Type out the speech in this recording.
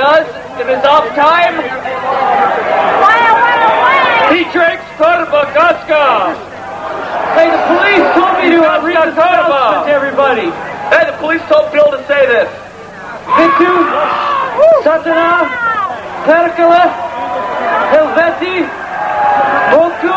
does. It is off time. he drinks Korbagaska. Hey, the police told me to read this announcement to everybody. Hey, the police told Bill to say this. Vitu, Satana, Perkele, Helveti, Boku,